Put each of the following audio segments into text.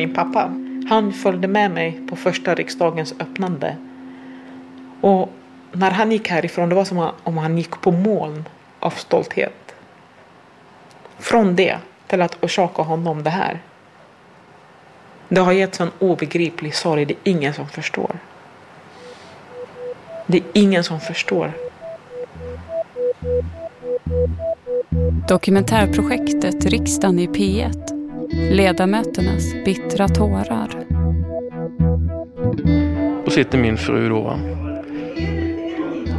min pappa. Han följde med mig på första riksdagens öppnande. Och när han gick härifrån, det var som om han gick på moln av stolthet. Från det till att orsaka honom det här. Det har gett en obegriplig sorg, det är ingen som förstår. Det är ingen som förstår. Dokumentärprojektet Riksdagen i P1. Ledamöternas bittra tårar. Då sitter min fru då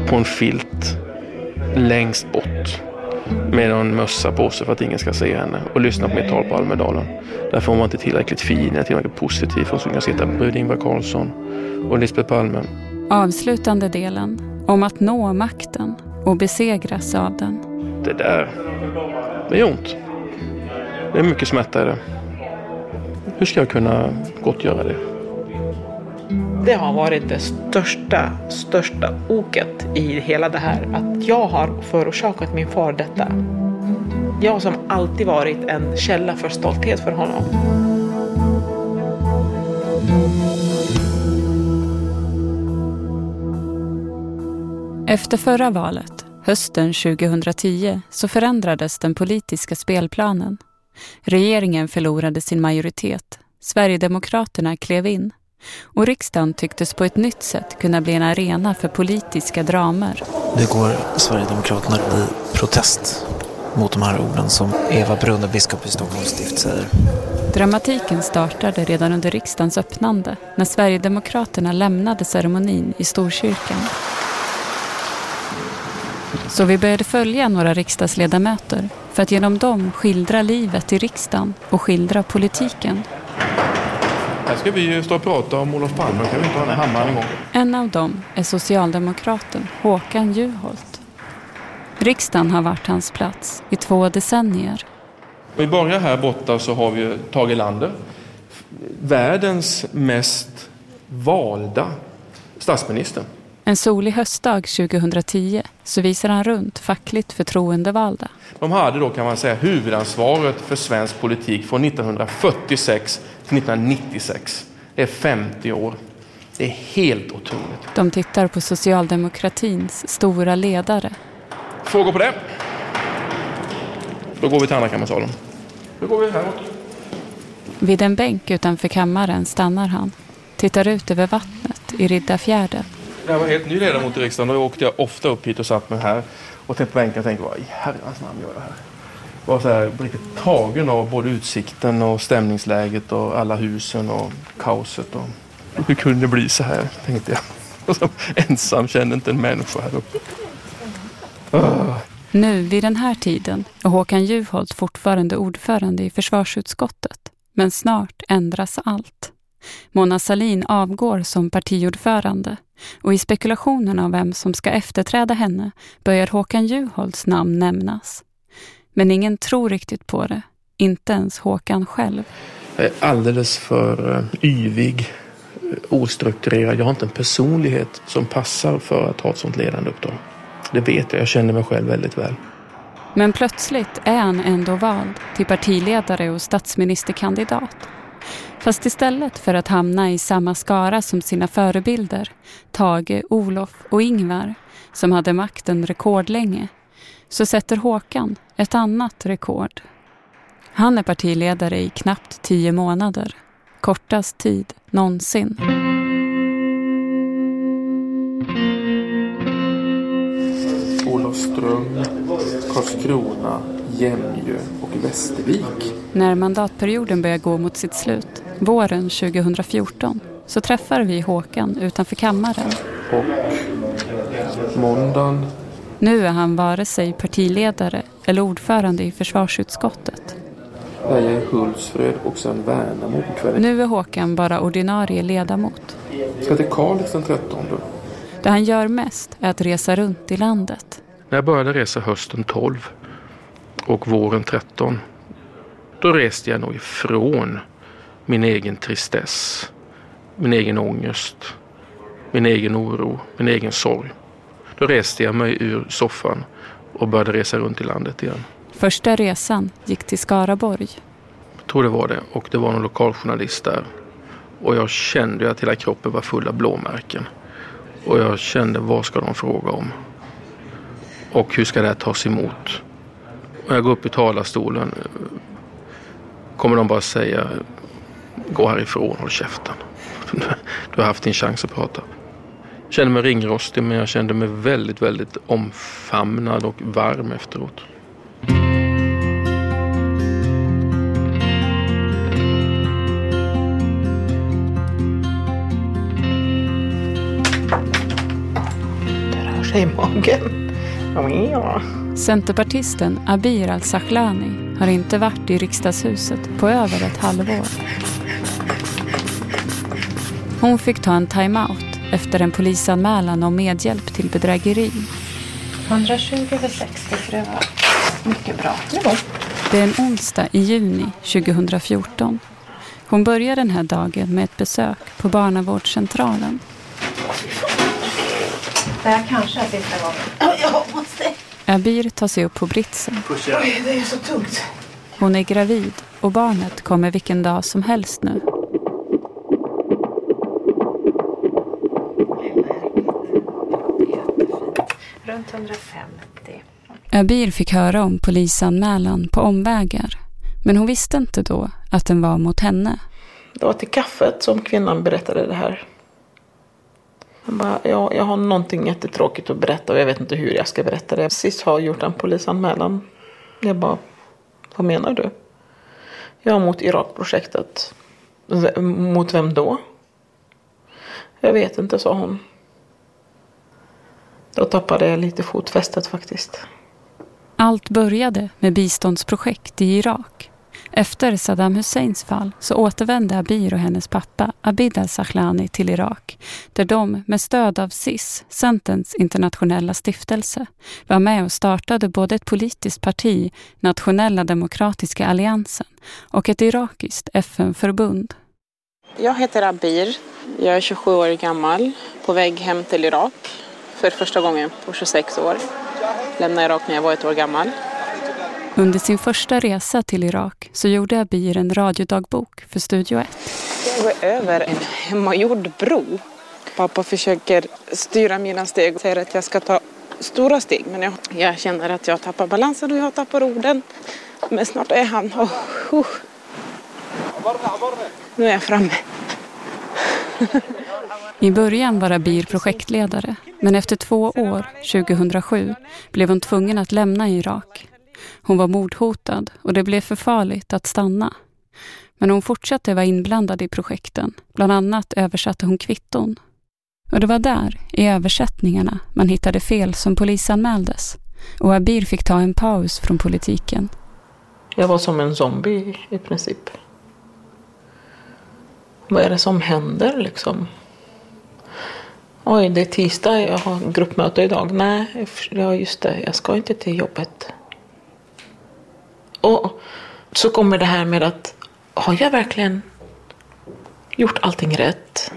på en filt längst bort med en mössa på sig för att ingen ska se henne och lyssna på mitt tal på Almedalen. Därför var man inte tillräckligt fin eller tillräckligt positiv för att kunna sitta bredvid Ingvar Carlsson och Lisbeth Palme. Avslutande delen om att nå makten och besegras av den. Det där, det är ont. Det är mycket smärta i det. Hur ska jag kunna gottgöra det? Det har varit det största, största oket i hela det här. Att jag har förorsakat min far detta. Jag som alltid varit en källa för stolthet för honom. Efter förra valet, hösten 2010, så förändrades den politiska spelplanen. Regeringen förlorade sin majoritet. Sverigedemokraterna klev in. Och riksdagen tycktes på ett nytt sätt kunna bli en arena för politiska dramer. Nu går Sverigedemokraterna i protest mot de här orden som Eva Brunne, biskop i Stockholms stift, säger. Dramatiken startade redan under riksdagens öppnande när Sverigedemokraterna lämnade ceremonin i Storkyrkan. Så vi började följa några riksdagsledamöter för att genom dem skildra livet i riksdagen och skildra politiken. Här ska vi ju stå och prata om Olof Palme. Kan vi inte ha den hammaren igång? En av dem är socialdemokraten Håkan Juholt. Riksdagen har varit hans plats i två decennier. Vi börjar här borta så har vi Tage Lander. Världens mest valda statsminister. En solig höstdag 2010 så visar han runt fackligt förtroendevalda. De hade då kan man säga huvudansvaret för svensk politik från 1946 till 1996. Det är 50 år. Det är helt otroligt. De tittar på socialdemokratins stora ledare. Frågor på det? Då går vi till andrakammarsalen. Då går vi häråt. Vid en bänk utanför kammaren stannar han. Tittar ut över vattnet i Riddarfjärden. När jag var helt ny ledamot i riksdagen då åkte jag ofta upp hit och satt mig här och tänkte på bänken och tänkte vad i herrans namn gör jag här? Jag var så här riktigt tagen av både utsikten och stämningsläget och alla husen och kaoset. Och hur kunde det bli så här, tänkte jag. Ensam känner inte en människa här uppe. Ah. Nu vid den här tiden är Håkan Juholt fortfarande ordförande i försvarsutskottet. Men snart ändras allt. Mona Salin avgår som partiordförande och i spekulationen av vem som ska efterträda henne börjar Håkan Juholts namn nämnas. Men ingen tror riktigt på det, inte ens Håkan själv. Jag är alldeles för eh, yvig, eh, ostrukturerad. Jag har inte en personlighet som passar för att ha ett sånt ledande uppdrag. Det vet jag, jag känner mig själv väldigt väl. Men plötsligt är han ändå vald till partiledare och statsministerkandidat. Fast istället för att hamna i samma skara som sina förebilder, Tage, Olof och Ingvar, som hade makten rekordlänge, så sätter Håkan ett annat rekord. Han är partiledare i knappt tio månader, kortast tid någonsin. Olofström, Karlskrona, Jämjö och Västervik. När mandatperioden börjar gå mot sitt slut, våren 2014, så träffar vi Håkan utanför kammaren. Och måndagen. Nu är han vare sig partiledare eller ordförande i försvarsutskottet. Där jag är Hultsfred och sen Värnamo kvällen. Nu är Håkan bara ordinarie ledamot. Ska till Kalix den 13. Det han gör mest är att resa runt i landet. När jag började resa hösten 12 och våren 13 då reste jag nog ifrån min egen tristess, min egen ångest, min egen oro, min egen sorg. Då reste jag mig ur soffan och började resa runt i landet igen. Första resan gick till Skaraborg. tror det var det. Och det var någon lokaljournalist där. Och jag kände att hela kroppen var full av blåmärken. Och jag kände vad ska de fråga om? Och hur ska det här tas emot? När jag går upp i talarstolen. Kommer de bara säga gå härifrån, håll käften. Du har haft din chans att prata. Jag kände mig ringrostig men jag kände mig väldigt, väldigt omfamnad och varm efteråt. Det rör sig i magen. Ja. Centerpartisten Abir al-Sahlani har inte varit i riksdagshuset på över ett halvår. Hon fick ta en timeout efter en polisanmälan om medhjälp till bedrägeri. 120 över 60, så det var mycket bra. Det är en onsdag i juni 2014. Hon börjar den här dagen med ett besök på barnavårdscentralen. Det här kanske är sista gången. Jag måste. Abir tar sig upp på britsen. Oj, det är så tungt. Hon är gravid och barnet kommer vilken dag som helst nu. Runt 150. Abir fick höra om polisanmälan på omvägar. Men hon visste inte då att den var mot henne. Det var till kaffet som kvinnan berättade det här. Jag, bara, jag, jag har någonting jättetråkigt att berätta och jag vet inte hur jag ska berätta det. SIS har gjort en polisanmälan. Jag bara, vad menar du? Ja, mot Irakprojektet. V- Mot vem då? Jag vet inte, sa hon. Då tappade jag lite fotfästet faktiskt. Allt började med biståndsprojekt i Irak. Efter Saddam Husseins fall så återvände Abir och hennes pappa Abid al-Sahlani till Irak där de med stöd av SIS, Centerns internationella stiftelse, var med och startade både ett politiskt parti, Nationella demokratiska alliansen, och ett irakiskt FN-förbund. Jag heter Abir. Jag är 27 år gammal. På väg hem till Irak för första gången på 26 år. Lämnade Irak när jag var ett år gammal. Under sin första resa till Irak så gjorde Abir en radiodagbok för Studio 1. Jag går över en hemmagjord bro. Pappa försöker styra mina steg och säger att jag ska ta stora steg. Men jag, jag känner att jag tappar balansen och jag tappar orden. Men snart är han. Oh, oh. Nu är jag framme. I början var Abir projektledare, men efter två år, 2007, blev hon tvungen att lämna Irak. Hon var mordhotad och det blev för farligt att stanna. Men hon fortsatte vara inblandad i projekten. Bland annat översatte hon kvitton. Och det var där, i översättningarna, man hittade fel som polisanmäldes. Och Abir fick ta en paus från politiken. Jag var som en zombie i princip. Vad är det som händer liksom? Oj, det är tisdag, jag har gruppmöte idag. Nej, ja just det, jag ska inte till jobbet. Och så kommer det här med att har jag verkligen gjort allting rätt?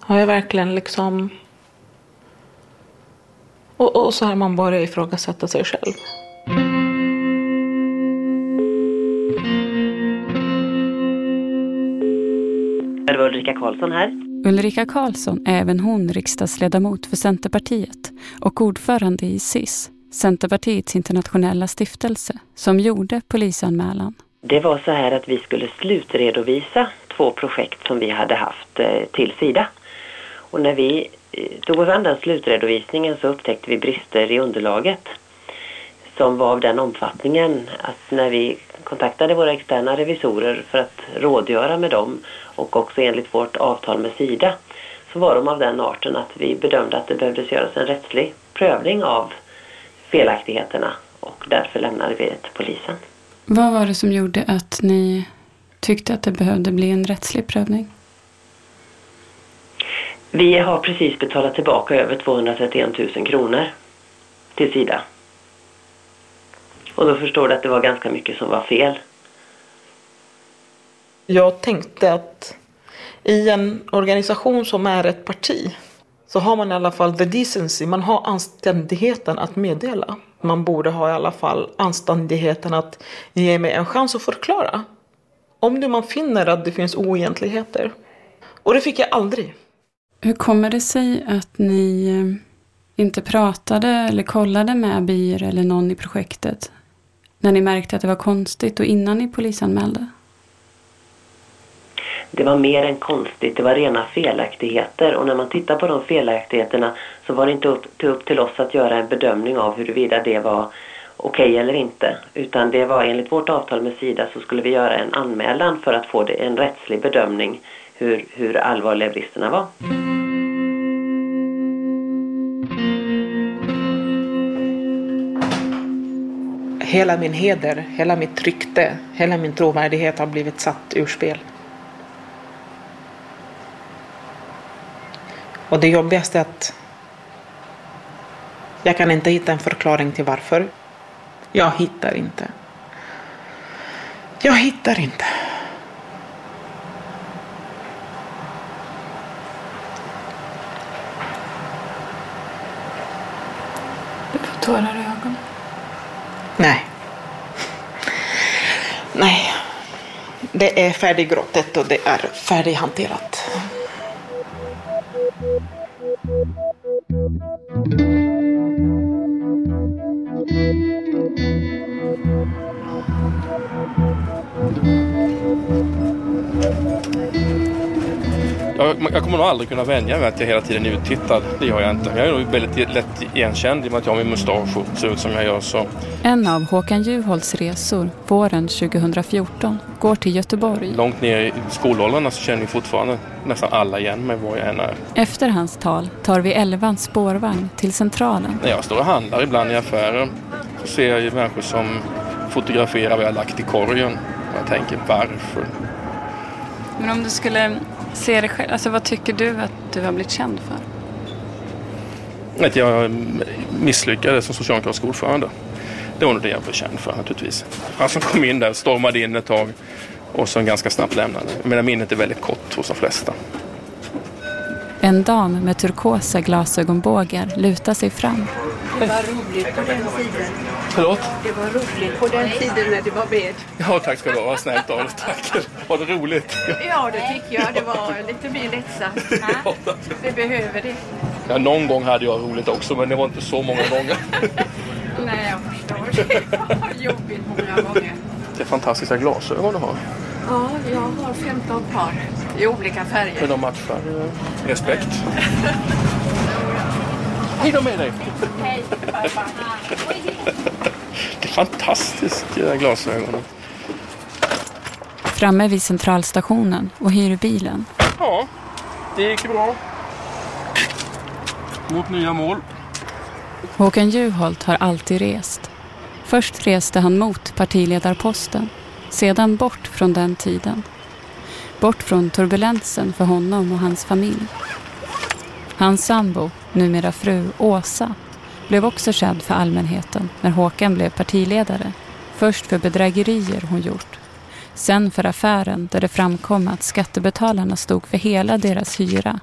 Har jag verkligen liksom... Och, och så har man börjat ifrågasätta sig själv. Det var Ulrika Karlsson här. Ulrika Karlsson är även hon riksdagsledamot för Centerpartiet och ordförande i SIS, Centerpartiets internationella stiftelse, som gjorde polisanmälan. Det var så här att vi skulle slutredovisa två projekt som vi hade haft eh, till Sida. Och när vi eh, tog oss an den slutredovisningen så upptäckte vi brister i underlaget som var av den omfattningen att när vi kontaktade våra externa revisorer för att rådgöra med dem och också enligt vårt avtal med Sida så var de av den arten att vi bedömde att det behövdes göras en rättslig prövning av felaktigheterna och därför lämnade vi det till polisen. Vad var det som gjorde att ni tyckte att det behövde bli en rättslig prövning? Vi har precis betalat tillbaka över 231 000 kronor till Sida. Och då förstår du att det var ganska mycket som var fel. Jag tänkte att i en organisation som är ett parti så har man i alla fall the decency, man har anständigheten att meddela man borde ha i alla fall anständigheten att ge mig en chans att förklara. Om nu man finner att det finns oegentligheter. Och det fick jag aldrig. Hur kommer det sig att ni eh, inte pratade eller kollade med Abir eller någon i projektet när ni märkte att det var konstigt och innan ni polisanmälde? Det var mer än konstigt, det var rena felaktigheter och när man tittar på de felaktigheterna så var det inte upp till, upp till oss att göra en bedömning av huruvida det var okej okay eller inte. Utan det var enligt vårt avtal med Sida så skulle vi göra en anmälan för att få det, en rättslig bedömning hur, hur allvarliga bristerna var. Hela min heder, hela mitt rykte, hela min trovärdighet har blivit satt ur spel. Och det jobbigaste är att jag kan inte hitta en förklaring till varför. Jag hittar inte. Jag hittar inte. Du får tårar i ögonen. Nej. Nej. Det är färdiggråtet och det är färdighanterat. Jag, jag kommer nog aldrig kunna vänja mig att jag hela tiden är uttittad. Det gör jag inte. Jag är nog väldigt lätt igenkänd i och med att jag har min mustasch och ser ut som jag gör. Så. En av Håkan Juholts resor våren 2014 går till Göteborg. Långt ner i skolåldrarna så känner ju fortfarande nästan alla igen mig var jag än är. Efter hans tal tar vi Elvans spårvagn till Centralen. När jag står och handlar ibland i affärer så ser jag ju människor som fotograferar vad jag har lagt i korgen. Och jag tänker varför? Men om du skulle se dig själv, alltså vad tycker du att du har blivit känd för? Att jag misslyckades som socialdemokratisk ordförande. Det var nog det jag blev känd för naturligtvis. Han som kom in där, stormade in ett tag och sen ganska snabbt lämnade. Men minnet är väldigt kort hos de flesta. En dam med turkosa glasögonbågar lutar sig fram. Det var roligt på den tiden. Förlåt? Det var roligt på den tiden när det var med. Ja, tack ska du ha. Vad snällt av dig. Tack. Var det roligt? Ja, det tycker jag. Det var lite mer lättsamt. Ja, Vi behöver det. Ja, någon gång hade jag roligt också, men det var inte så många gånger. Nej, jag förstår. Det var jobbigt många gånger. Det är fantastiska glasögon du har. Ja, jag har 15 par i olika färger. Men de matchar. Respekt. Hej då med dig! Hej! Det är fantastiska glasögon. Framme vid centralstationen och hyr bilen. Ja, det gick bra. Mot nya mål. Håkan Juholt har alltid rest. Först reste han mot partiledarposten, sedan bort från den tiden. Bort från turbulensen för honom och hans familj. Hans sambo, numera fru Åsa, blev också känd för allmänheten när Håkan blev partiledare. Först för bedrägerier hon gjort. Sen för affären där det framkom att skattebetalarna stod för hela deras hyra.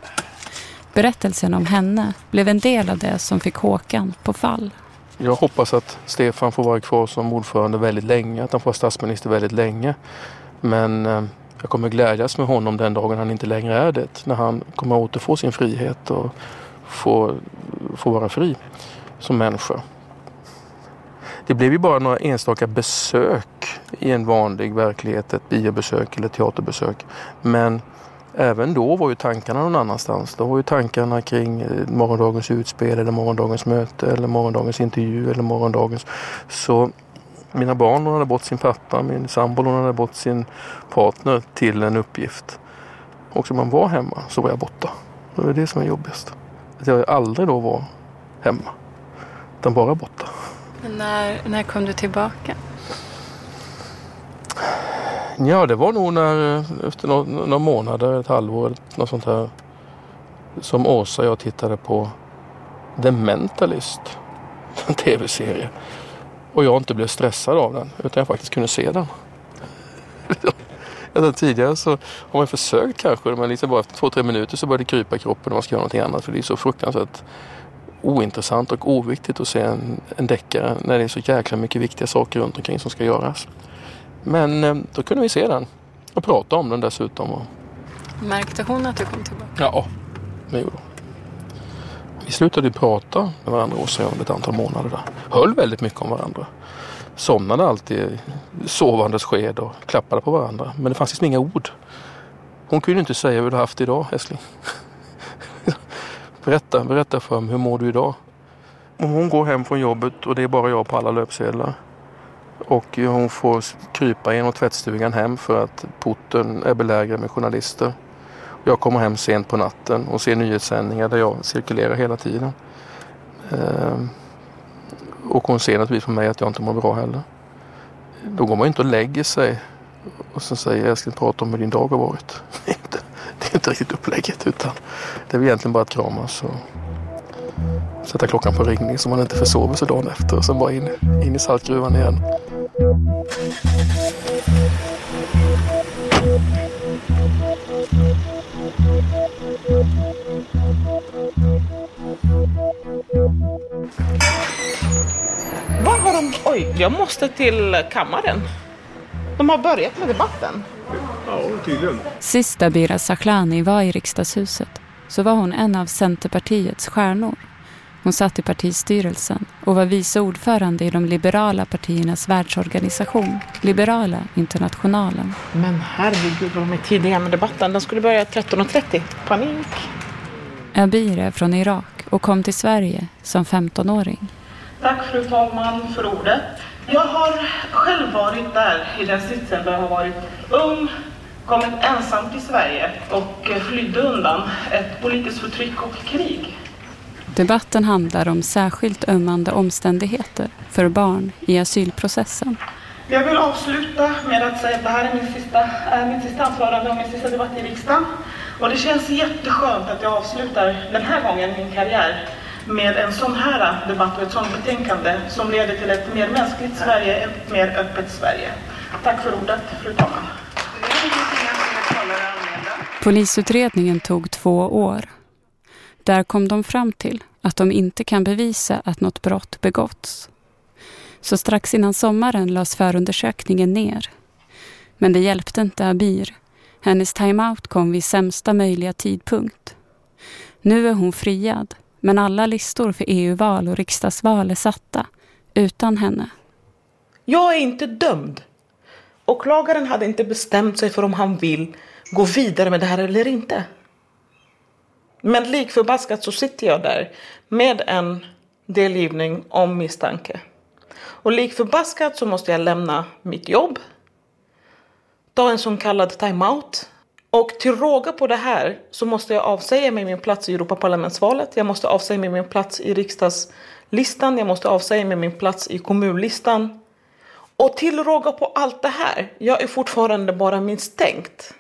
Berättelsen om henne blev en del av det som fick Håkan på fall. Jag hoppas att Stefan får vara kvar som ordförande väldigt länge, att han får vara statsminister väldigt länge. Men eh, jag kommer glädjas med honom den dagen han inte längre är det. När han kommer återfå sin frihet och få, få vara fri som människa. Det blev ju bara några enstaka besök i en vanlig verklighet, ett biobesök eller teaterbesök. Men även då var ju tankarna någon annanstans. Då var ju tankarna kring eh, morgondagens utspel eller morgondagens möte eller morgondagens intervju eller morgondagens. Så mina barn lånade bort sin pappa, min sambo lånade bort sin partner till en uppgift. Och som man var hemma så var jag borta. Det är det som är jobbigast. Att jag aldrig då var hemma. Utan bara borta. Men när, när kom du tillbaka? Ja, det var nog när, efter några, några månader, ett halvår, något sånt här. Som Åsa och jag tittade på The Mentalist. En tv-serie. Och jag inte blev stressad av den utan jag faktiskt kunde se den. ja, tidigare så har man försökt kanske men liksom bara två, tre minuter så började det krypa i kroppen och man ska göra någonting annat för det är så fruktansvärt ointressant och oviktigt att se en, en deckare när det är så jäkla mycket viktiga saker runt omkring som ska göras. Men eh, då kunde vi se den och prata om den dessutom. Och... Märkte hon att du kom tillbaka? Ja, det gjorde hon. Vi slutade prata med varandra och under ett antal månader där. Höll väldigt mycket om varandra. Somnade alltid sovandes sked och klappade på varandra. Men det fanns liksom inga ord. Hon kunde inte säga hur du haft idag, älskling berätta, berätta för mig, hur mår du idag? Om hon går hem från jobbet och det är bara jag på alla löpsedlar och eh, hon får krypa genom tvättstugan hem för att porten är belägrad med journalister. Jag kommer hem sent på natten och ser nyhetssändningar där jag cirkulerar hela tiden. Ehm, och hon ser naturligtvis på mig att jag inte mår bra heller. Då går man inte och lägger sig och sen säger älskling prata om hur din dag har varit. Det är inte, riktigt upplägget utan det är egentligen bara att kramas och sätta klockan på ringning så man inte försover sig dagen efter och sen bara in, in i saltgruvan igen. Vad har de... Oj, jag måste till kammaren. De har börjat med debatten. Tydligen. Sist Abira Saklani var i riksdagshuset så var hon en av Centerpartiets stjärnor. Hon satt i partistyrelsen och var vice ordförande i de liberala partiernas världsorganisation, Liberala Internationalen. Men herregud vad de är tidiga med debatten. Den skulle börja 13.30. Panik. Abir är från Irak och kom till Sverige som 15-åring. Tack fru talman för ordet. Jag har själv varit där i den sitsen där jag har varit ung, kommit ensam till Sverige och flydde undan ett politiskt förtryck och krig. Debatten handlar om särskilt ömmande omständigheter för barn i asylprocessen. Jag vill avsluta med att säga att det här är min sista, är min sista anförande och min sista debatt i riksdagen. Och det känns jätteskönt att jag avslutar den här gången min karriär med en sån här debatt och ett sånt betänkande som leder till ett mer mänskligt Sverige, ett mer öppet Sverige. Tack för ordet, fru talman. Polisutredningen tog två år. Där kom de fram till att de inte kan bevisa att något brott begåtts. Så strax innan sommaren lades förundersökningen ner. Men det hjälpte inte Abir. Hennes timeout kom vid sämsta möjliga tidpunkt. Nu är hon friad, men alla listor för EU-val och riksdagsval är satta, utan henne. Jag är inte dömd. Åklagaren hade inte bestämt sig för om han vill gå vidare med det här eller inte. Men lik förbaskat så sitter jag där med en delgivning om misstanke. Och lik förbaskat så måste jag lämna mitt jobb, ta en så kallad timeout. Och till råga på det här så måste jag avsäga mig min plats i Europaparlamentsvalet. Jag måste avsäga mig min plats i riksdagslistan. Jag måste avsäga mig min plats i kommunlistan. Och till råga på allt det här, jag är fortfarande bara misstänkt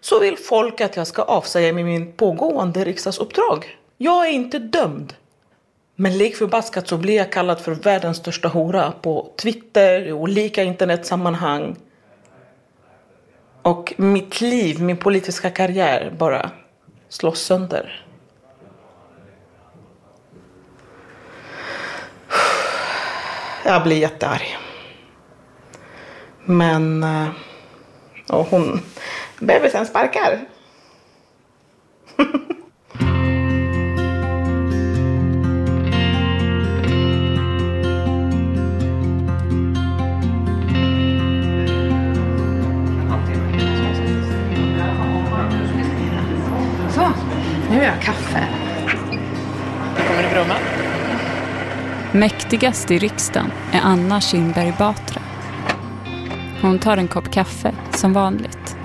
så vill folk att jag ska avsäga mig min pågående riksdagsuppdrag. Jag är inte dömd. Men lik förbaskat så blir jag kallad för världens största hora på Twitter, i olika internetsammanhang. Och mitt liv, min politiska karriär bara slås sönder. Jag blir jättearg. Men... Eh, och hon, Bebisen sparkar. Så, nu har jag kaffe. Kommer det brumma? Mäktigast i riksdagen är Anna Kinberg Batra. Hon tar en kopp kaffe som vanligt.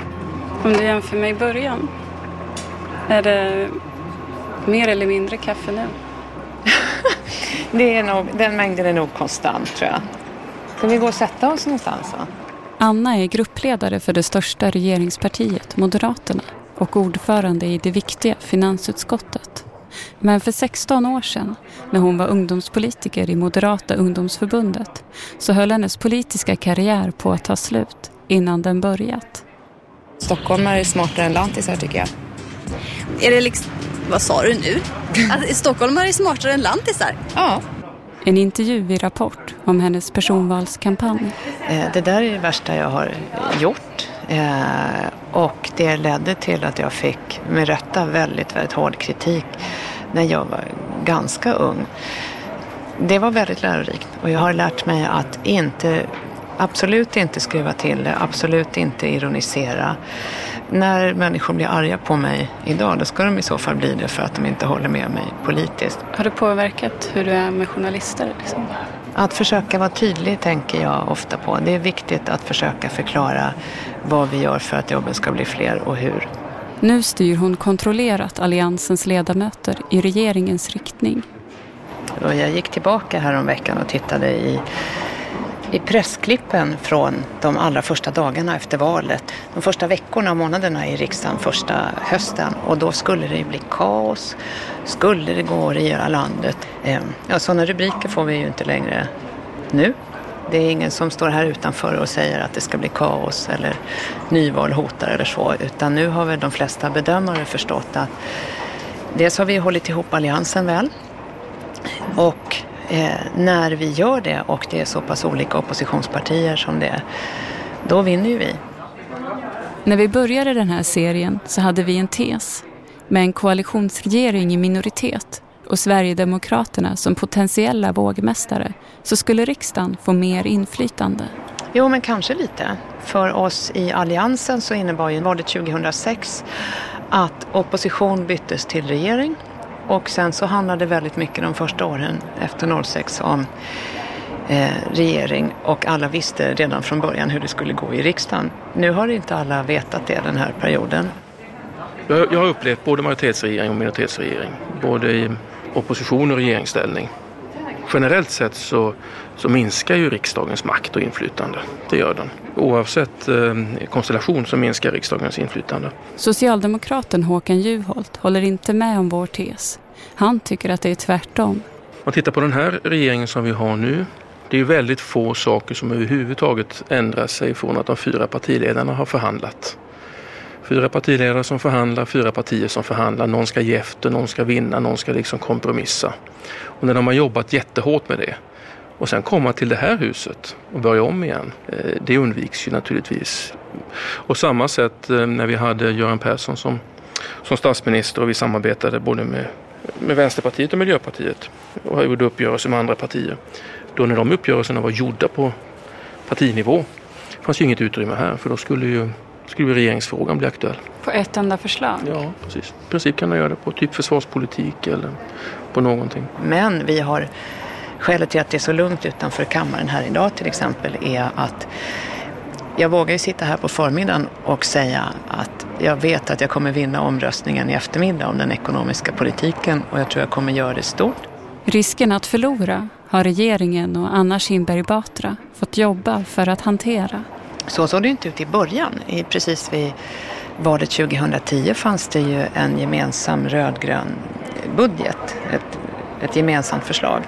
Om du jämför med i början, är det mer eller mindre kaffe nu? det är nog, den mängden är nog konstant tror jag. Ska vi gå och sätta oss någonstans va? Anna är gruppledare för det största regeringspartiet, Moderaterna, och ordförande i det viktiga finansutskottet. Men för 16 år sedan, när hon var ungdomspolitiker i Moderata ungdomsförbundet, så höll hennes politiska karriär på att ta slut innan den börjat. Stockholm är smartare än lantisar tycker jag. Är det liksom, Vad sa du nu? Att stockholmare är smartare än lantisar? Ja. En intervju i Rapport om hennes personvalskampanj. Eh, det där är det värsta jag har gjort. Eh, och det ledde till att jag fick med rätta väldigt, väldigt hård kritik när jag var ganska ung. Det var väldigt lärorikt och jag har lärt mig att inte, absolut inte skruva till det, absolut inte ironisera. När människor blir arga på mig idag, då ska de i så fall bli det för att de inte håller med mig politiskt. Har det påverkat hur du är med journalister? Liksom? Att försöka vara tydlig tänker jag ofta på. Det är viktigt att försöka förklara vad vi gör för att jobben ska bli fler och hur. Nu styr hon kontrollerat alliansens ledamöter i regeringens riktning. Och jag gick tillbaka här om veckan och tittade i, i pressklippen från de allra första dagarna efter valet. De första veckorna och månaderna i riksdagen första hösten. Och då skulle det bli kaos. Skulle det gå att regera landet? Ehm, ja, sådana rubriker får vi ju inte längre nu. Det är ingen som står här utanför och säger att det ska bli kaos eller nyval hotar eller så. Utan nu har väl de flesta bedömare förstått att dels har vi hållit ihop alliansen väl. Och när vi gör det och det är så pass olika oppositionspartier som det är, då vinner ju vi. När vi började den här serien så hade vi en tes. Med en koalitionsregering i minoritet och Sverigedemokraterna som potentiella vågmästare så skulle riksdagen få mer inflytande. Jo, men kanske lite. För oss i Alliansen så innebar ju valet 2006 att opposition byttes till regering och sen så handlade väldigt mycket de första åren efter 06 om eh, regering och alla visste redan från början hur det skulle gå i riksdagen. Nu har inte alla vetat det den här perioden. Jag, jag har upplevt både majoritetsregering och minoritetsregering, både i opposition och regeringsställning. Generellt sett så, så minskar ju riksdagens makt och inflytande. Det gör den. Oavsett eh, konstellation så minskar riksdagens inflytande. Socialdemokraten Håkan Juholt håller inte med om vår tes. Han tycker att det är tvärtom. Om man tittar på den här regeringen som vi har nu. Det är väldigt få saker som överhuvudtaget ändrar sig från att de fyra partiledarna har förhandlat. Fyra partiledare som förhandlar, fyra partier som förhandlar. Någon ska ge efter, någon ska vinna, någon ska liksom kompromissa. Och när de har jobbat jättehårt med det och sen komma till det här huset och börja om igen, eh, det undviks ju naturligtvis. Och samma sätt eh, när vi hade Göran Persson som, som statsminister och vi samarbetade både med, med Vänsterpartiet och Miljöpartiet och gjorde uppgörelser med andra partier. Då när de uppgörelserna var gjorda på partinivå fanns ju inget utrymme här för då skulle ju skulle regeringsfrågan bli aktuell. På ett enda förslag? Ja, precis. I princip kan man göra det på typ försvarspolitik eller på någonting. Men vi har, skälet till att det är så lugnt utanför kammaren här idag till exempel är att jag vågar ju sitta här på förmiddagen och säga att jag vet att jag kommer vinna omröstningen i eftermiddag om den ekonomiska politiken och jag tror jag kommer göra det stort. Risken att förlora har regeringen och Anna Kinberg Batra fått jobba för att hantera. Så såg det inte ut i början. I precis vid valet 2010 fanns det ju en gemensam rödgrön budget, ett, ett gemensamt förslag.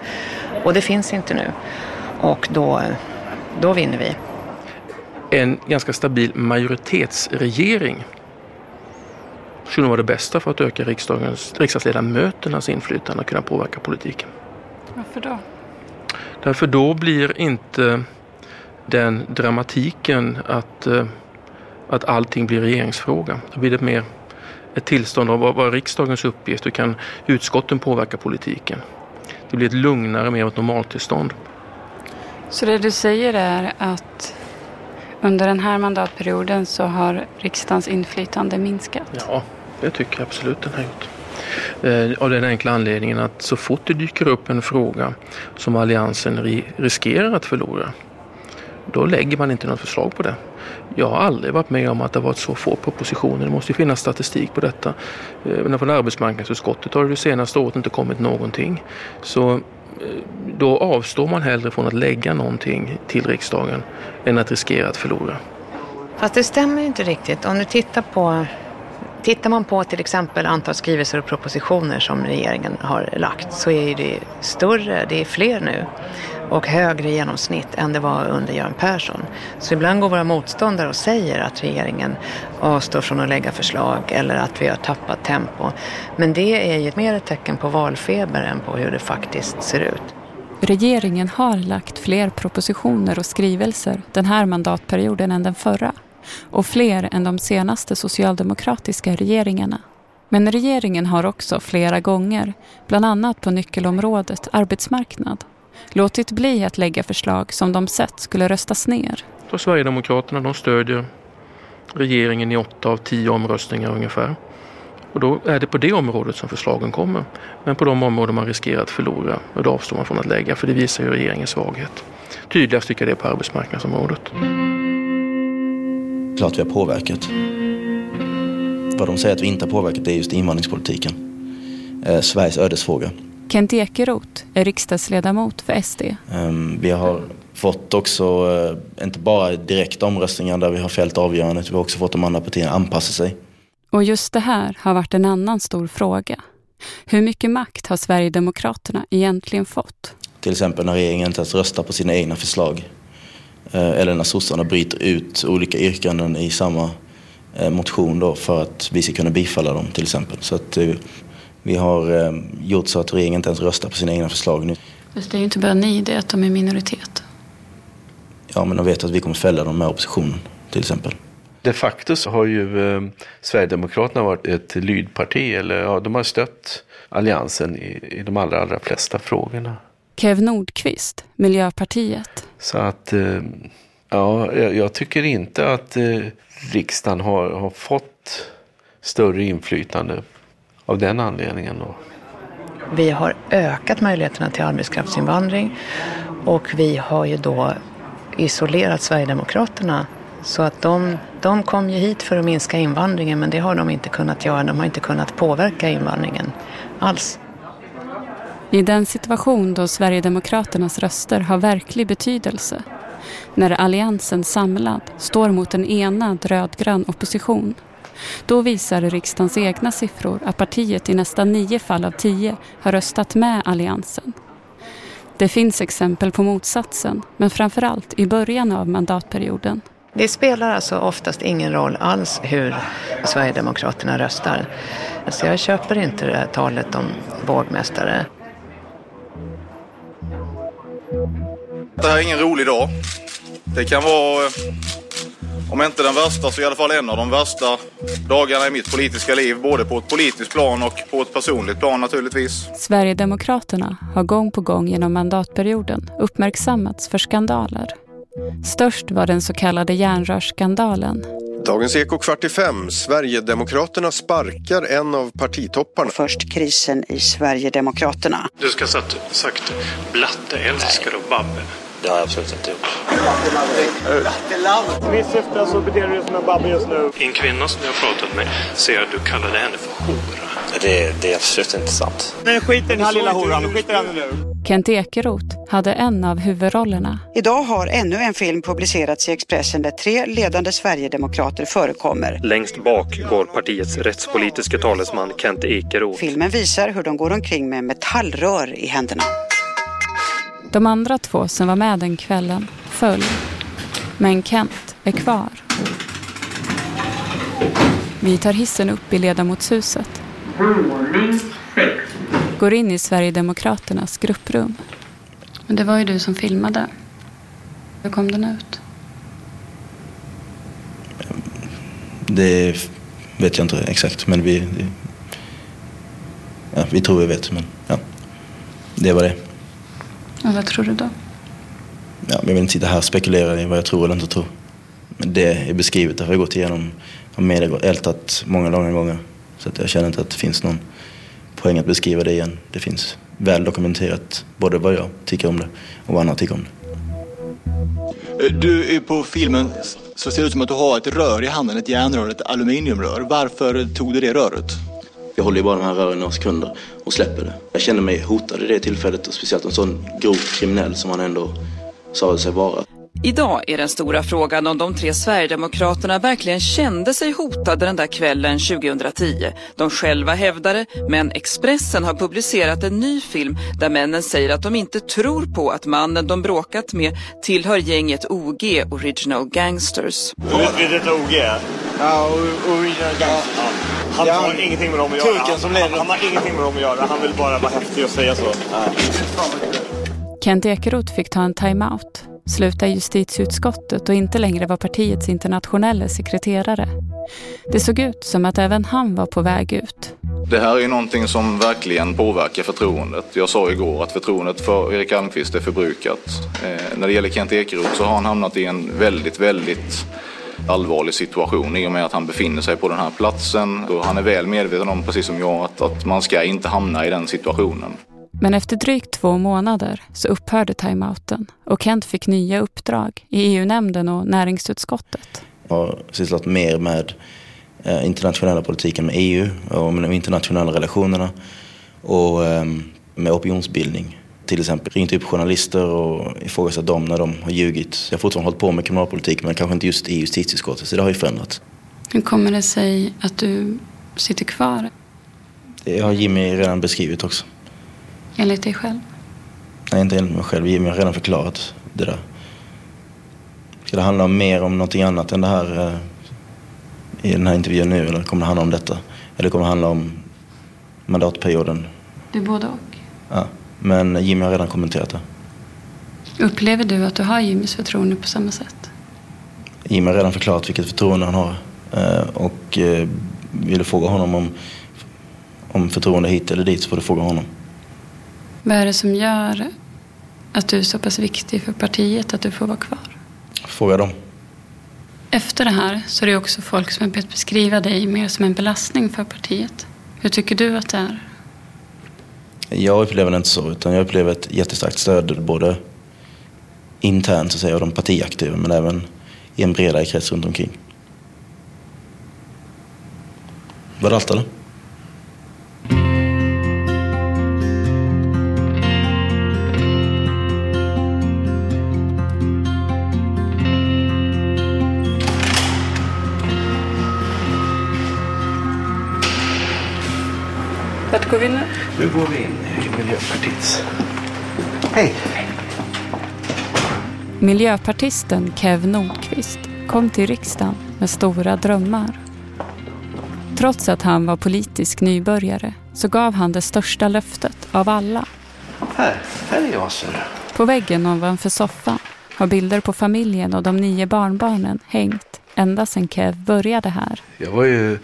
Och det finns inte nu. Och då, då vinner vi. En ganska stabil majoritetsregering skulle nog vara det bästa för att öka riksdagens, riksdagsledamöternas inflytande och kunna påverka politiken. Varför då? Därför då blir inte den dramatiken att, eh, att allting blir regeringsfråga. Då blir det mer ett tillstånd av vad, vad riksdagens uppgift och kan utskotten påverka politiken. Det blir ett lugnare, mer ett normaltillstånd. Så det du säger är att under den här mandatperioden så har riksdagens inflytande minskat? Ja, det tycker jag absolut den har gjort. Eh, av den enkla anledningen att så fort det dyker upp en fråga som Alliansen riskerar att förlora då lägger man inte något förslag på det. Jag har aldrig varit med om att det varit så få propositioner. Det måste ju finnas statistik på detta. Eh, men från arbetsmarknadsutskottet har det, det senaste året inte kommit någonting. Så eh, då avstår man hellre från att lägga någonting till riksdagen än att riskera att förlora. Fast det stämmer inte riktigt. Om du tittar på Tittar man på till exempel antal skrivelser och propositioner som regeringen har lagt så är det större, det är fler nu och högre genomsnitt än det var under Göran Persson. Så ibland går våra motståndare och säger att regeringen avstår från att lägga förslag eller att vi har tappat tempo. Men det är ju mer ett tecken på valfeber än på hur det faktiskt ser ut. Regeringen har lagt fler propositioner och skrivelser den här mandatperioden än den förra och fler än de senaste socialdemokratiska regeringarna. Men regeringen har också flera gånger, bland annat på nyckelområdet arbetsmarknad, låtit bli att lägga förslag som de sett skulle röstas ner. Så Sverigedemokraterna de stödjer regeringen i åtta av tio omröstningar ungefär. Och då är det på det området som förslagen kommer. Men på de områden man riskerar att förlora, och då avstår man från att lägga för det visar ju regeringens svaghet. Tydligast tycker jag det är på arbetsmarknadsområdet. Klart vi har påverkat. Vad de säger att vi inte har påverkat är just invandringspolitiken. Eh, Sveriges ödesfråga. Kent Ekeroth är riksdagsledamot för SD. Um, vi har fått också, uh, inte bara direkta omröstningar där vi har fällt avgörandet, vi har också fått de andra partierna anpassa sig. Och just det här har varit en annan stor fråga. Hur mycket makt har Sverigedemokraterna egentligen fått? Till exempel när regeringen inte ens röstar på sina egna förslag. Uh, eller när sossarna bryter ut olika yrkanden i samma uh, motion då för att vi ska kunna bifalla dem till exempel. Så att vi har eh, gjort så att regeringen inte ens röstar på sina egna förslag nu. Fast det är ju inte bara ni, det är att de är minoritet. Ja, men de vet att vi kommer fälla dem med oppositionen till exempel. De facto så har ju eh, Sverigedemokraterna varit ett lydparti, eller ja, de har stött alliansen i, i de allra, allra flesta frågorna. Kev Nordqvist, Miljöpartiet. Så att, eh, ja, jag, jag tycker inte att eh, riksdagen har, har fått större inflytande av den anledningen. Då. Vi har ökat möjligheterna till arbetskraftsinvandring och vi har ju då isolerat Sverigedemokraterna så att de, de kom ju hit för att minska invandringen men det har de inte kunnat göra. De har inte kunnat påverka invandringen alls. I den situation då Sverigedemokraternas röster har verklig betydelse, när alliansen samlad står mot en enad rödgrön opposition, då visar riksdagens egna siffror att partiet i nästan nio fall av tio har röstat med alliansen. Det finns exempel på motsatsen, men framförallt i början av mandatperioden. Det spelar alltså oftast ingen roll alls hur Sverigedemokraterna röstar. Så jag köper inte det här talet om vågmästare. Det här är ingen rolig dag. Det kan vara om inte den värsta så i alla fall en av de värsta dagarna i mitt politiska liv. Både på ett politiskt plan och på ett personligt plan naturligtvis. Sverigedemokraterna har gång på gång genom mandatperioden uppmärksammats för skandaler. Störst var den så kallade järnrörsskandalen. Dagens Eko kvart i fem. Sverigedemokraterna sparkar en av partitopparna. Först krisen i Sverigedemokraterna. Du ska ha sagt Blatte älskar och Babbe. Det har jag absolut inte gjort. Mitt syfte så beter du dig som en babbe just nu. En kvinna som jag har pratat med säger att du kallade henne för hora. Det, det är absolut inte sant. Nej, skit i den här lilla horan. Skit i henne nu. Kent Ekeroth hade en av huvudrollerna. Idag har ännu en film publicerats i Expressen där tre ledande Sverigedemokrater förekommer. Längst bak går partiets rättspolitiska talesman Kent Ekeroth. Filmen visar hur de går omkring med metallrör i händerna. De andra två som var med den kvällen föll. Men Kent är kvar. Vi tar hissen upp i ledamotshuset. Går in i Sverigedemokraternas grupprum. Men det var ju du som filmade. Hur kom den ut? Det vet jag inte exakt, men vi... Ja, vi tror vi vet, men ja. Det var det. Och vad tror du då? Ja, jag vill inte sitta här och spekulera i vad jag tror eller inte tror. Men det är beskrivet, det har jag gått igenom och media ältat många, långa gånger. Så att jag känner inte att det finns någon poäng att beskriva det igen. Det finns väl dokumenterat både vad jag tycker om det och vad andra tycker om det. Du, på filmen så ser det ut som att du har ett rör i handen, ett järnrör, ett aluminiumrör. Varför tog du det röret? Jag håller ju bara de här rören några sekunder och släpper det. Jag kände mig hotad i det tillfället och speciellt en sån grov kriminell som han ändå sa sig vara. Idag är den stora frågan om de tre Sverigedemokraterna verkligen kände sig hotade den där kvällen 2010. De själva hävdade, men Expressen har publicerat en ny film där männen säger att de inte tror på att mannen de bråkat med tillhör gänget OG, Original Gangsters. Vet du detta OG är? Ja, Original Gangsters. Han har ingenting med dem att göra. Han, han, han har ingenting med dem att göra. Han vill bara vara häftig och säga så. Kent Ekeroth fick ta en time-out, sluta i justitieutskottet och inte längre vara partiets internationella sekreterare. Det såg ut som att även han var på väg ut. Det här är någonting som verkligen påverkar förtroendet. Jag sa igår att förtroendet för Erik Almqvist är förbrukat. Eh, när det gäller Kent Ekeroth så har han hamnat i en väldigt, väldigt allvarlig situation i och med att han befinner sig på den här platsen. Och han är väl medveten om, precis som jag, att, att man ska inte hamna i den situationen. Men efter drygt två månader så upphörde timeouten och Kent fick nya uppdrag i EU-nämnden och näringsutskottet. Jag har sysslat mer med eh, internationella politiken med EU och med de internationella relationerna och eh, med opinionsbildning. Till exempel ringt upp journalister och ifrågasatt dem när de har ljugit. Jag har fortfarande hållit på med kriminalpolitik men kanske inte just i justitieutskottet så det har ju förändrats. Hur kommer det sig att du sitter kvar Det har Jimmy redan beskrivit också. enligt dig själv? Nej, inte enligt mig själv. Jimmy har redan förklarat det där. Ska det handla om mer om någonting annat än det här eh, i den här intervjun nu eller kommer det handla om detta? Eller kommer det handla om mandatperioden? Det är både och. Ja. Men Jimmy har redan kommenterat det. Upplever du att du har Jimmys förtroende på samma sätt? Jimmy har redan förklarat vilket förtroende han har. Eh, Och eh, vill du fråga honom om, om förtroende hit eller dit så får du fråga honom. Vad är det som gör att du är så pass viktig för partiet att du får vara kvar? Fråga dem. Efter det här så är det också folk som har börjat beskriva dig mer som en belastning för partiet. Hur tycker du att det är? Jag upplever det inte så, utan jag upplever ett jättestarkt stöd både internt så att säga, av de partiaktiva men även i en bredare krets runt omkring. Var det allt eller? Vart går vi nu? Nu går vi in i Miljöpartiets. Hej! Miljöpartisten Kev Nordqvist kom till riksdagen med stora drömmar. Trots att han var politisk nybörjare så gav han det största löftet av alla. Här, här är jag ser. På väggen ovanför soffan har bilder på familjen och de nio barnbarnen hängt ända sedan Kev började här. Jag var ju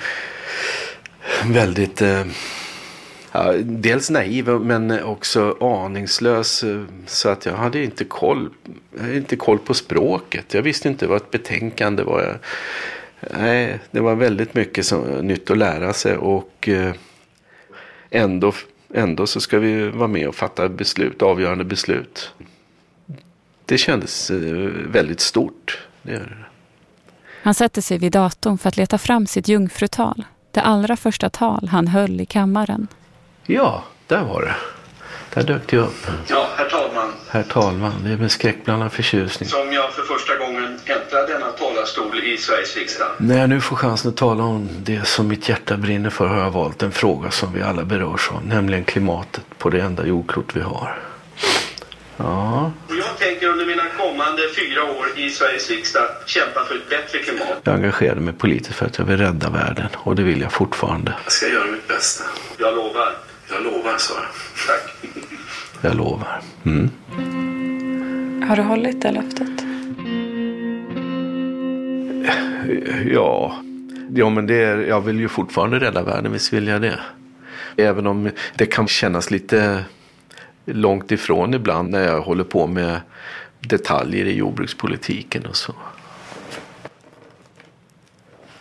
väldigt, eh, ja, dels naiv men också aningslös. Eh, så att jag hade inte koll, jag hade inte koll på språket. Jag visste inte vad ett betänkande var. Jag, nej, det var väldigt mycket som, nytt att lära sig och eh, ändå, ändå så ska vi vara med och fatta beslut, avgörande beslut. Det kändes eh, väldigt stort. Det gör det. Han sätter sig vid datorn för att leta fram sitt jungfrutal. Det allra första tal han höll i kammaren. Ja, där var det. Där dök det upp. Ja, herr talman. Herr talman, det är med skräckblandad förtjusning. Som jag för första gången äntrar denna talarstol i Sveriges riksdag. När jag nu får chansen att tala om det som mitt hjärta brinner för har jag valt en fråga som vi alla berörs av, nämligen klimatet på det enda jordklot vi har. Ja, jag tänker under mina kommande fyra år i Sveriges riksdag kämpa för ett bättre klimat. jag engagerade mig politiskt för att jag vill rädda världen och det vill jag fortfarande. Jag ska göra mitt bästa. Jag lovar. Jag lovar, sa jag. Tack. Jag lovar. Mm. Har du hållit det löftet? Ja, ja men det är, jag vill ju fortfarande rädda världen, visst vill jag det. Även om det kan kännas lite långt ifrån ibland när jag håller på med detaljer i jordbrukspolitiken och så.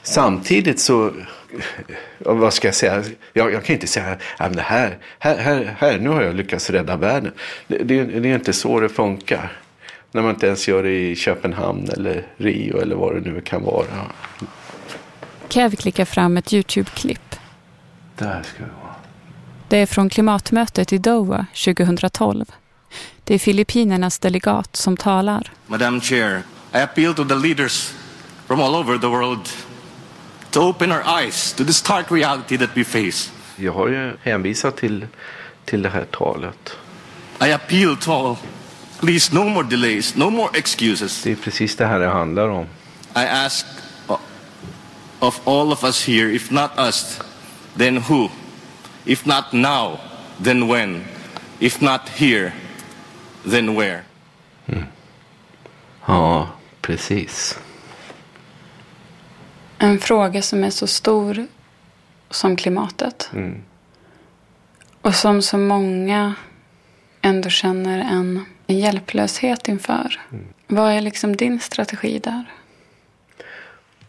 Samtidigt så, vad ska jag säga, jag, jag kan inte säga att här, här, här, här, nu har jag lyckats rädda världen. Det, det, det är inte så det funkar. När man inte ens gör det i Köpenhamn eller Rio eller vad det nu kan vara. Kev klickar fram ett Youtube-klipp. Där ska det vara. Det är från klimatmötet i Doha 2012. Det är Filippinernas delegat som talar. Madam Chair, I appeal to the leaders from all over the world to open our eyes to the stark reality that we face. Jag har ju hänvisat till, till det här talet. I appeal to all. Please, no more delays, no more excuses. Det är precis det här det handlar om. I ask of all of us here, if not us, then who? If not now, then when? If not here, then where? Mm. Ja, precis. En fråga som är så stor som klimatet. Mm. Och som så många ändå känner en, en hjälplöshet inför. Vad är liksom din strategi där?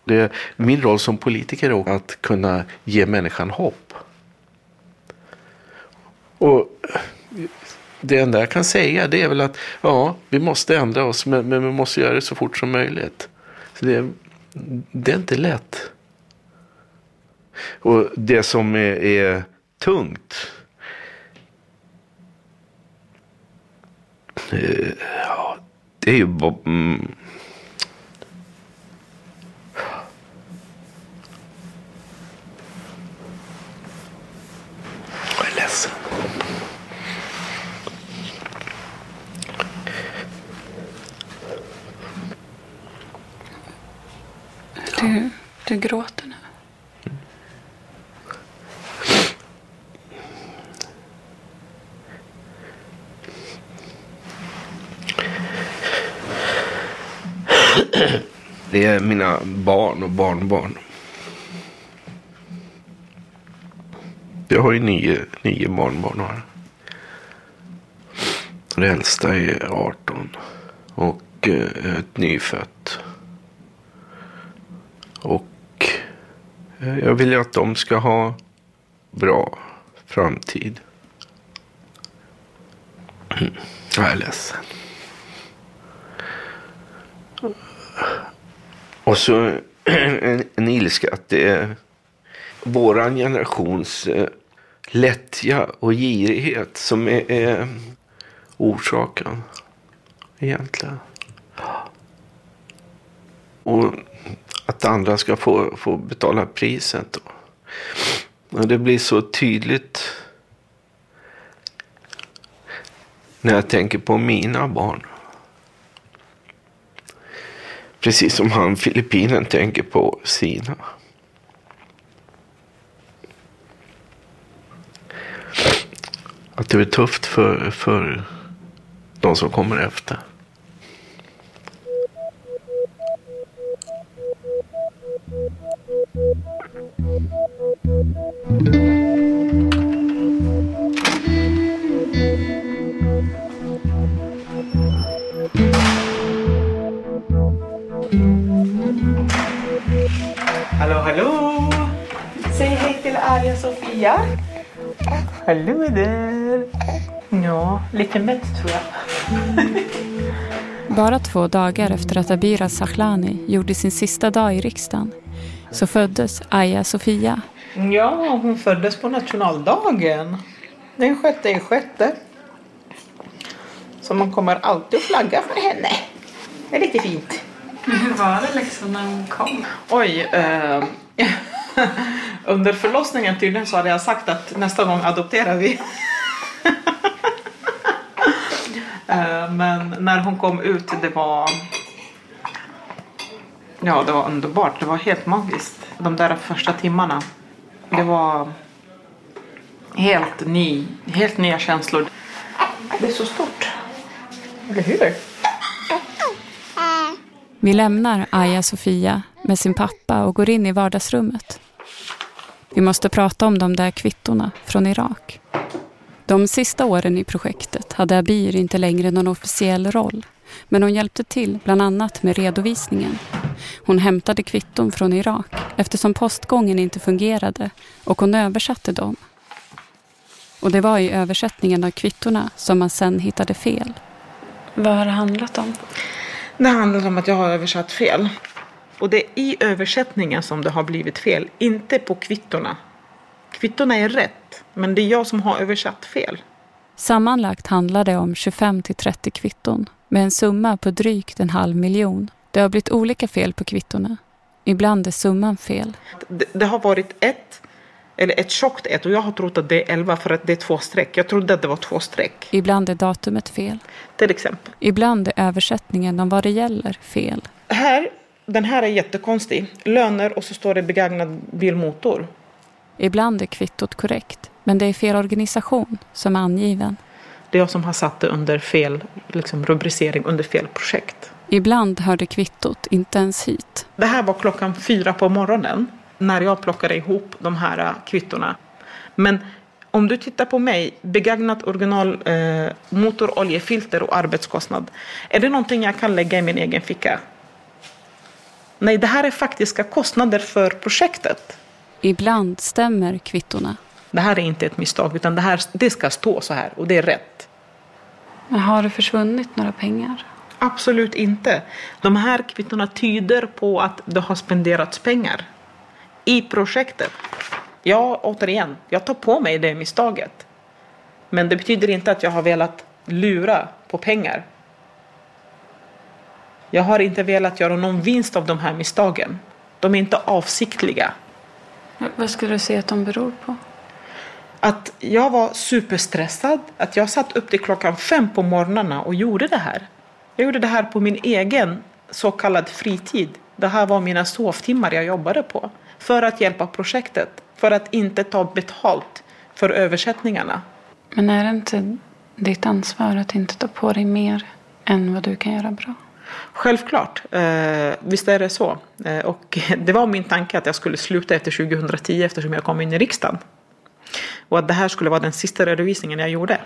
Det, min roll som politiker är att kunna ge människan hopp. Och det enda jag kan säga det är väl att ja, vi måste ändra oss men, men vi måste göra det så fort som möjligt. Så det, det är inte lätt. Och det som är, är tungt eh, ja, det är ju bara... Mm, Jag är ledsen. Du, du gråter nu. Det är mina barn och barnbarn. Jag har ju nio, nio barnbarn här. Det äldsta är 18. Och eh, ett nyfött. Och eh, jag vill ju att de ska ha bra framtid. Jag är ledsen. Och så en, en ilska att det är våran generations eh, lättja och girighet som är, är orsaken. Egentligen. Och att andra ska få, få betala priset. Då. Och det blir så tydligt när jag tänker på mina barn. Precis som han Filippinen tänker på sina. Att det blir tufft för, för de som kommer efter. Hallå, hallå! Säg hej till Arja Sofia. Hallå där. Ja, lite mätt tror jag. Bara två dagar efter att Abira Sahlani gjorde sin sista dag i riksdagen så föddes Aya Sofia. Ja, hon föddes på nationaldagen. Den sjätte i sjätte. Så man kommer alltid att flagga för henne. Det är lite fint. Hur var det liksom när hon kom? Oj. Eh, under förlossningen tydligen så hade jag sagt att nästa gång adopterar vi. eh, men när hon kom ut det var Ja, det var underbart. Det var helt magiskt. De där första timmarna. Det var helt, ny, helt nya känslor. Det är så stort. Eller hur? Vi lämnar Aya Sofia med sin pappa och går in i vardagsrummet. Vi måste prata om de där kvittorna från Irak. De sista åren i projektet hade Abir inte längre någon officiell roll. Men hon hjälpte till bland annat med redovisningen. Hon hämtade kvitton från Irak eftersom postgången inte fungerade och hon översatte dem. Och det var i översättningen av kvittorna som man sen hittade fel. Vad har det handlat om? Det handlar om att jag har översatt fel. Och det är i översättningen som det har blivit fel, inte på kvittorna. Kvittorna är rätt, men det är jag som har översatt fel. Sammanlagt handlar det om 25 till 30 kvitton med en summa på drygt en halv miljon. Det har blivit olika fel på kvittorna. Ibland är summan fel. Det, det har varit ett, eller ett tjockt ett och jag har trott att det är 11 för att det är två streck. Jag trodde att det var två streck. Ibland är datumet fel. Till exempel. Ibland är översättningen om vad det gäller fel. Här, den här är jättekonstig. Löner och så står det begagnad bilmotor. Ibland är kvittot korrekt, men det är fel organisation som är angiven. Det är jag som har satt det under fel liksom, rubricering, under fel projekt. Ibland hörde kvittot inte ens hit. Det här var klockan fyra på morgonen när jag plockade ihop de här äh, kvittorna. Men om du tittar på mig, begagnat original eh, motoroljefilter och arbetskostnad. Är det någonting jag kan lägga i min egen ficka? Nej, det här är faktiska kostnader för projektet. Ibland stämmer kvittorna. Det här är inte ett misstag, utan det, här, det ska stå så här och det är rätt. Men har det försvunnit några pengar? Absolut inte. De här kvittorna tyder på att det har spenderats pengar i projektet. Ja, återigen, jag tar på mig det misstaget. Men det betyder inte att jag har velat lura på pengar. Jag har inte velat göra någon vinst av de här misstagen. De är inte avsiktliga. Vad skulle du säga att de beror på? Att jag var superstressad, att jag satt upp till klockan fem på morgnarna och gjorde det här. Jag gjorde det här på min egen så kallad fritid. Det här var mina sovtimmar jag jobbade på. För att hjälpa projektet. För att inte ta betalt för översättningarna. Men är det inte ditt ansvar att inte ta på dig mer än vad du kan göra bra? Självklart, eh, visst är det så. Eh, och det var min tanke att jag skulle sluta efter 2010 eftersom jag kom in i riksdagen. Och att det här skulle vara den sista redovisningen jag gjorde.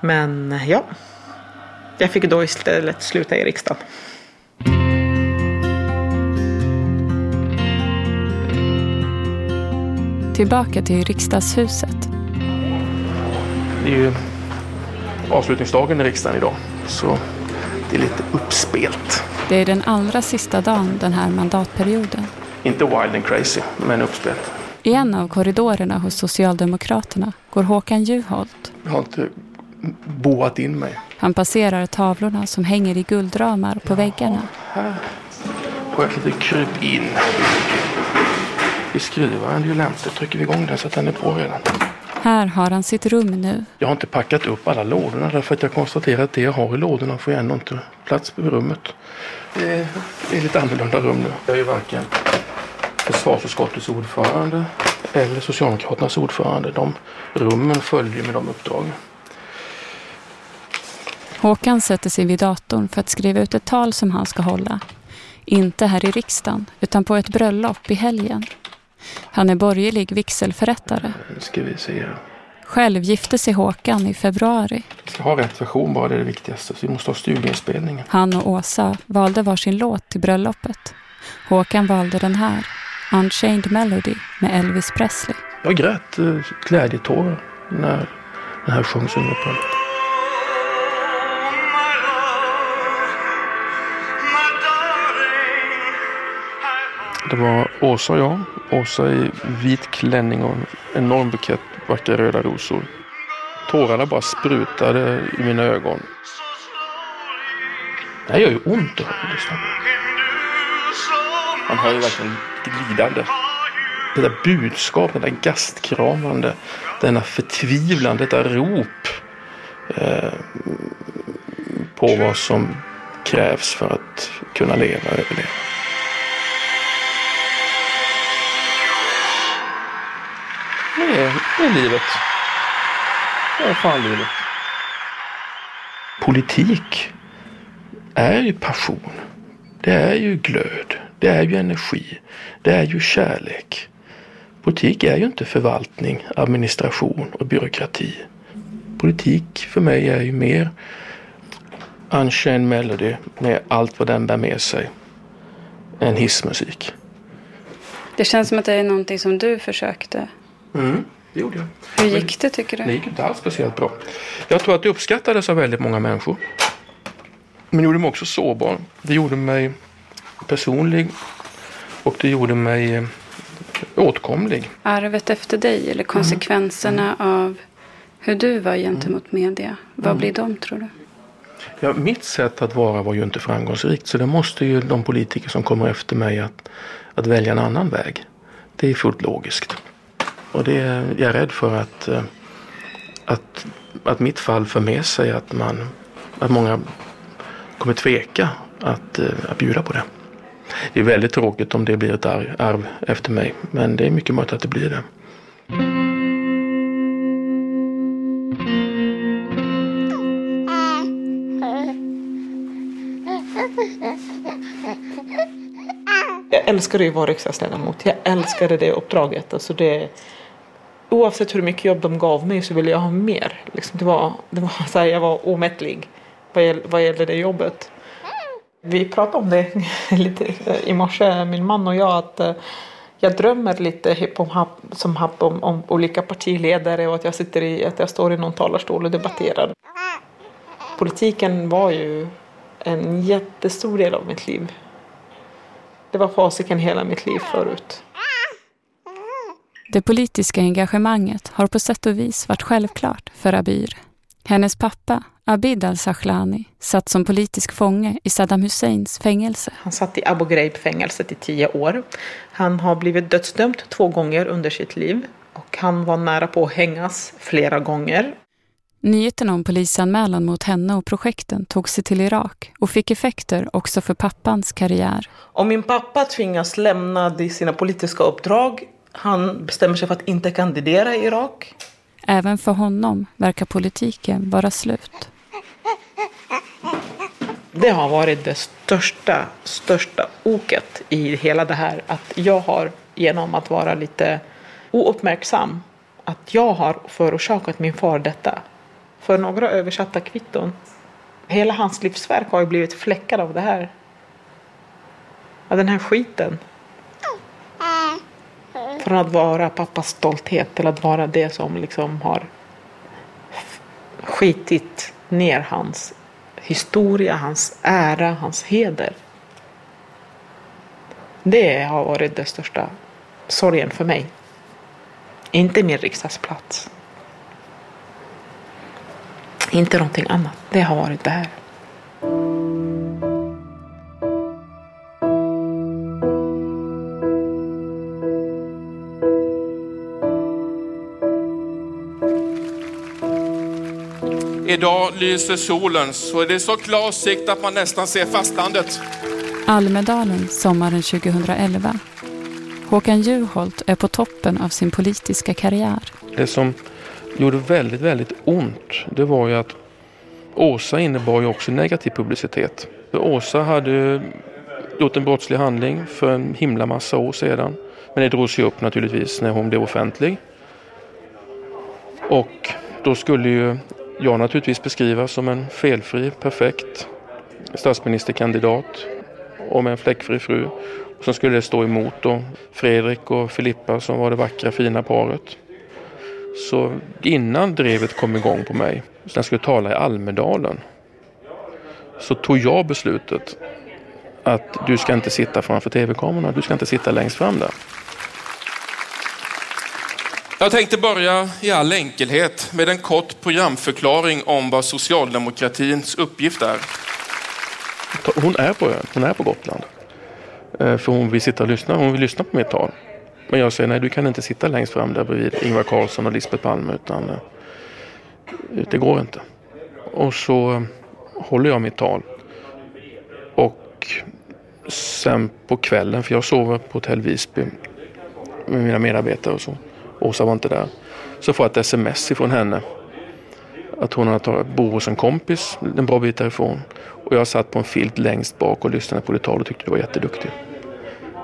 Men ja, jag fick då istället sluta i riksdagen. Tillbaka till riksdagshuset. Det är ju avslutningsdagen i riksdagen idag. Så det är lite uppspelt. Det är den allra sista dagen den här mandatperioden. Inte wild and crazy, men uppspelt. I en av korridorerna hos Socialdemokraterna går Håkan Juholt. Jag har inte boat in mig. Han passerar tavlorna som hänger i guldramar på väggarna. Här får jag ett litet kryp in. I skrivaren, det är ju lämpligt. Trycker vi igång den så att den är på redan. Här har han sitt rum nu. Jag har inte packat upp alla lådorna därför att jag konstaterar att det jag har i lådorna får jag ändå inte plats på rummet. Det är, det är lite annorlunda rum nu. Jag är ju varken försvarsutskottets ordförande eller Socialdemokraternas ordförande. De rummen följer med de uppdragen. Håkan sätter sig vid datorn för att skriva ut ett tal som han ska hålla. Inte här i riksdagen, utan på ett bröllop i helgen. Han är borgerlig vigselförrättare. Ska vi se. Själv gifte sig Håkan i februari. Vi ska ha rätt version bara, det är det viktigaste. Så vi måste ha studieinspelningen. Han och Åsa valde varsin låt till bröllopet. Håkan valde den här, Unchained Melody med Elvis Presley. Jag grät eh, glädjetårar när den här sjöngs under på. Det var Åsa och jag. Åsa i vit klänning och en enorm bukett vackra röda rosor. Tårarna bara sprutade i mina ögon. Det här gör ju ont att lyssna på. Man hör ju verkligen glidande. Det där budskapet, det där gastkramande, denna förtvivlan, detta rop eh, på vad som krävs för att kunna leva och överleva. Det är, det är livet. Det är fan livet. Politik är ju passion. Det är ju glöd. Det är ju energi. Det är ju kärlek. Politik är ju inte förvaltning, administration och byråkrati. Politik för mig är ju mer Unchained Melody med allt vad den bär med sig. än hissmusik. Det känns som att det är någonting som du försökte. Mm, det gjorde jag. Hur gick det tycker du? Det gick inte alls speciellt bra. Jag tror att det uppskattades av väldigt många människor. Men det gjorde mig också sårbar. Det gjorde mig personlig och det gjorde mig eh, åtkomlig. Arvet efter dig eller konsekvenserna av hur du var gentemot media. Vad Mm. blir de tror du? Ja, mitt sätt att vara var ju inte framgångsrikt så det måste ju de politiker som kommer efter mig att, att välja en annan väg. Det är fullt logiskt. Och det är jag är rädd för att, eh, att, att mitt fall för med sig att, man, att många kommer tveka att, eh, att bjuda på det. Det är väldigt tråkigt om det blir ett arv, arv efter mig men det är mycket möjligt att det blir det. Jag älskade ju att vara riksdagsledamot. Jag älskade det uppdraget. Alltså det, oavsett hur mycket jobb de gav mig så ville jag ha mer. Liksom det var, det var så här, jag var omättlig vad, gäll, vad gällde det jobbet. Vi pratade om det lite eh, i morse, min man och jag, att eh, jag drömmer lite hipp om happ, som happ om, om olika partiledare och att jag, sitter i, att jag står i någon talarstol och debatterar. Politiken var ju en jättestor del av mitt liv. Det var fasiken hela mitt liv förut. Det politiska engagemanget har på sätt och vis varit självklart för Abir. Hennes pappa, Abid al-Sahlani, satt som politisk fånge i Saddam Husseins fängelse. Han satt i Abu Ghraib-fängelset i tio år. Han har blivit dödsdömd två gånger under sitt liv och han var nära på att hängas flera gånger. Nyheten om polisanmälan mot henne och projekten tog sig till Irak och fick effekter också för pappans karriär. Om min pappa tvingas lämna sina politiska uppdrag, han bestämmer sig för att inte kandidera i Irak. Även för honom verkar politiken vara slut. Det har varit det största, största oket i hela det här. Att jag har, genom att vara lite ouppmärksam, att jag har förorsakat min far detta. För några översatta kvitton. Hela hans livsverk har ju blivit fläckad av det här. Av den här skiten. Från att vara pappas stolthet till att vara det som liksom har skitit ner hans historia, hans ära, hans heder. Det har varit den största sorgen för mig. Inte min riksdagsplats. Inte någonting annat. Det har varit det här. Idag lyser solen så det är så klar sikt att man nästan ser fastlandet. Almedalen sommaren 2011. Håkan Juholt är på toppen av sin politiska karriär. Det som gjorde väldigt, väldigt ont, det var ju att Åsa innebar ju också negativ publicitet. Åsa hade gjort en brottslig handling för en himla massa år sedan. Men det drogs ju upp naturligtvis när hon blev offentlig. Och då skulle ju jag naturligtvis beskriva som en felfri, perfekt statsministerkandidat och med en fläckfri fru. Som skulle det stå emot då Fredrik och Filippa som var det vackra fina paret. Så innan drevet kom igång på mig, när jag skulle tala i Almedalen, så tog jag beslutet att du ska inte sitta framför tv-kamerorna, du ska inte sitta längst fram där. Jag tänkte börja i all enkelhet med en kort programförklaring om vad socialdemokratins uppgift är. Hon är på ön, hon är på Gotland. Eh, för hon vill sitta och lyssna, hon vill lyssna på mitt tal. Men jag säger nej, du kan inte sitta längst fram där bredvid Ingvar Carlsson och Lisbeth Palme utan eh, det går inte. Och så eh, håller jag mitt tal. Och sen på kvällen, för jag sover på Hotell Visby med mina medarbetare och så. Åsa var inte där. Så får jag ett sms ifrån henne. Att hon har tagit, bor hos en kompis en bra bit därifrån. Och jag satt på en filt längst bak och lyssnade på ditt tal och tyckte du var jätteduktig.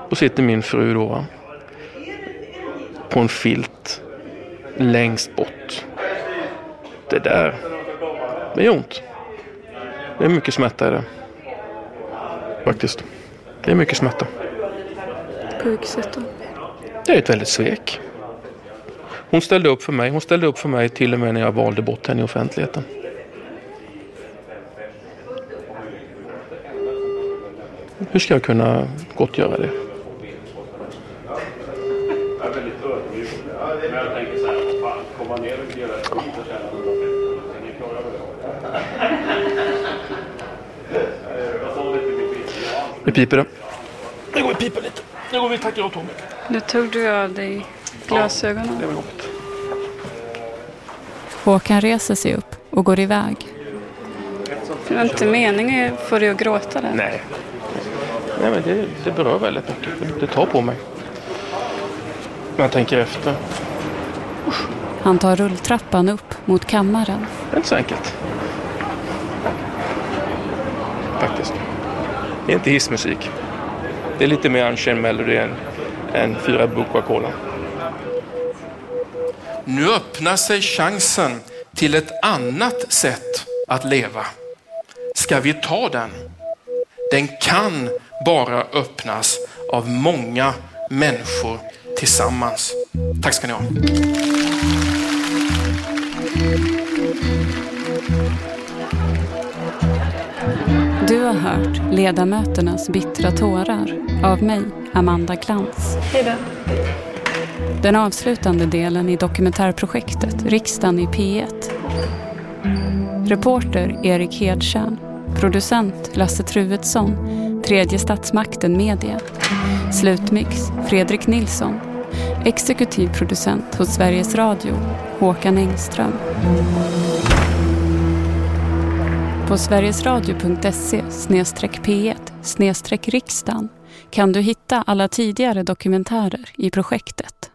Och sitter min fru då va? på en filt längst bort. Det där, det är ont. Det är mycket smärta i det. Faktiskt. Det är mycket smärta. På vilket sätt då? Det är ett väldigt svek. Hon ställde upp för mig. Hon ställde upp för mig till och med när jag valde bort henne i offentligheten. Hur ska jag kunna gottgöra det? Nu piper det. Nu går vi och piper lite. Nu går vi och tackar av Tommy. Nu tog du av dig glasögonen. det var jobbigt. Håkan reser sig upp och går iväg. Det var inte meningen få dig att gråta där. Nej. Nej men det, det berör väldigt mycket. Det, tar på mig. Men jag tänker efter. Han tar rulltrappan upp mot kammaren. Det är inte så enkelt. Faktiskt. Det är inte hissmusik. Det är lite mer Unchained Melody än, än fyra Coca-Cola. Nu öppnar sig chansen till ett annat sätt att leva. Ska vi ta den? Den kan bara öppnas av många människor tillsammans. Tack ska ni ha. Du har hört Ledamöternas bittra tårar av mig, Amanda Glans. Hej då. Den avslutande delen i dokumentärprojektet Riksdagen i P1. Reporter Erik Hedtjärn. Producent Lasse Truedsson. Tredje statsmakten Media. Slutmix Fredrik Nilsson. Exekutiv producent hos Sveriges Radio Håkan Engström. På sverigesradio.se p1 riksdagen kan du hitta alla tidigare dokumentärer i projektet.